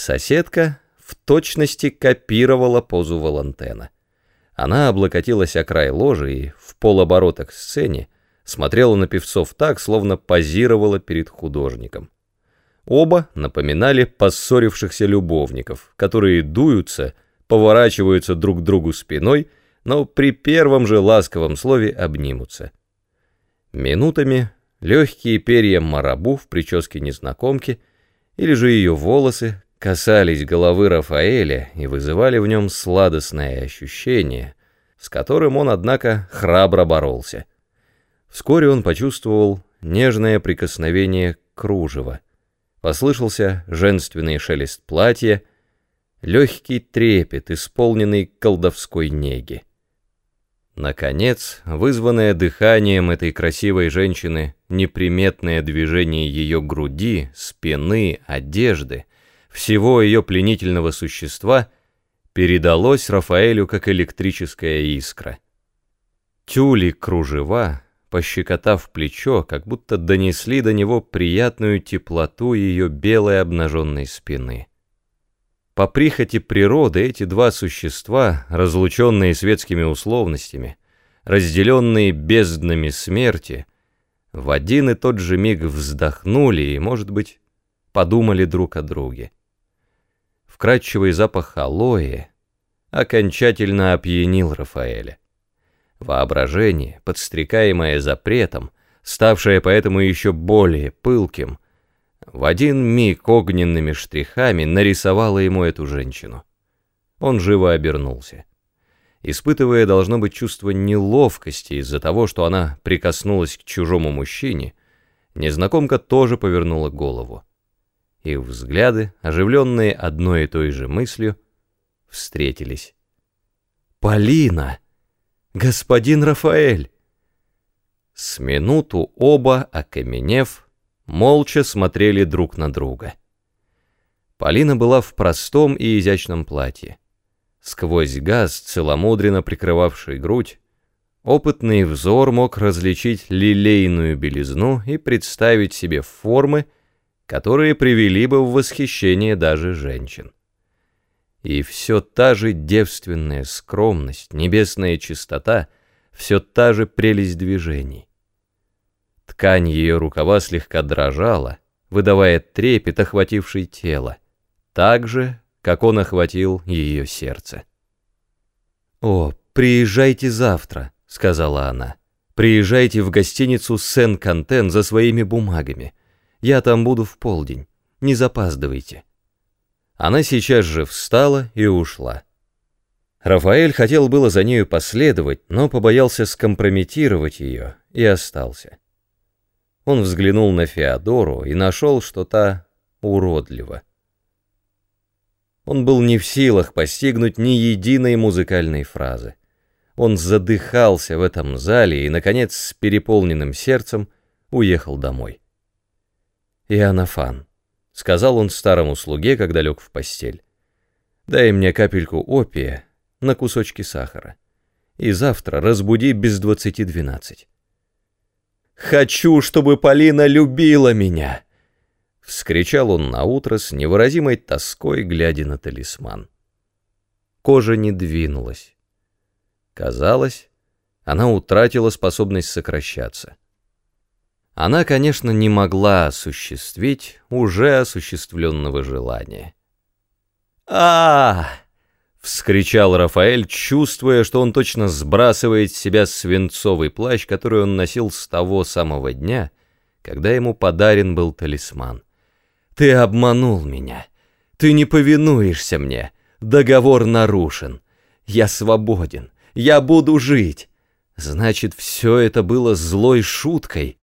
Соседка в точности копировала позу Валантена. Она облокотилась о край ложи и в полоборота к сцене смотрела на певцов так, словно позировала перед художником. Оба напоминали поссорившихся любовников, которые дуются, поворачиваются друг к другу спиной, но при первом же ласковом слове обнимутся. Минутами легкие перья марабу в прическе незнакомки или же ее волосы касались головы Рафаэля и вызывали в нем сладостное ощущение, с которым он, однако, храбро боролся. Вскоре он почувствовал нежное прикосновение кружева. Послышался женственный шелест платья, легкий трепет, исполненный колдовской неги. Наконец, вызванное дыханием этой красивой женщины, неприметное движение ее груди, спины, одежды — всего ее пленительного существа передалось Рафаэлю как электрическая искра. Тюли кружева, пощекотав плечо, как будто донесли до него приятную теплоту ее белой обнаженной спины. По прихоти природы эти два существа, разлученные светскими условностями, разделенные безднами смерти, в один и тот же миг вздохнули и, может быть, подумали друг о друге вкрадчивый запах алоэ окончательно опьянил Рафаэля. Воображение, подстрекаемое запретом, ставшее поэтому еще более пылким, в один миг огненными штрихами нарисовало ему эту женщину. Он живо обернулся. Испытывая, должно быть, чувство неловкости из-за того, что она прикоснулась к чужому мужчине, незнакомка тоже повернула голову. Их взгляды, оживленные одной и той же мыслью, встретились. «Полина! Господин Рафаэль!» С минуту оба, окаменев, молча смотрели друг на друга. Полина была в простом и изящном платье. Сквозь газ, целомудренно прикрывавший грудь, опытный взор мог различить лилейную белизну и представить себе формы, которые привели бы в восхищение даже женщин. И все та же девственная скромность, небесная чистота, все та же прелесть движений. Ткань ее рукава слегка дрожала, выдавая трепет, охвативший тело, так же, как он охватил ее сердце. «О, приезжайте завтра», — сказала она. «Приезжайте в гостиницу Сен-Кантен за своими бумагами. Я там буду в полдень. Не запаздывайте». Она сейчас же встала и ушла. Рафаэль хотел было за нею последовать, но побоялся скомпрометировать ее и остался. Он взглянул на Феодору и нашел, что та уродлива. Он был не в силах постигнуть ни единой музыкальной фразы. Он задыхался в этом зале и, наконец, с переполненным сердцем уехал домой. «Иоаннафан», — сказал он старому слуге, когда лег в постель, — «дай мне капельку опия на кусочки сахара, и завтра разбуди без двадцати двенадцать». «Хочу, чтобы Полина любила меня!» — вскричал он наутро с невыразимой тоской, глядя на талисман. Кожа не двинулась. Казалось, она утратила способность сокращаться. Она, конечно, не могла осуществить уже осуществленного желания. а, вскричал Рафаэль, чувствуя, что он точно сбрасывает с себя свинцовый плащ, который он носил с того самого дня, когда ему подарен был талисман. «Ты обманул меня. Ты не повинуешься мне. Договор нарушен. Я свободен. Я буду жить. Значит, все это было злой шуткой».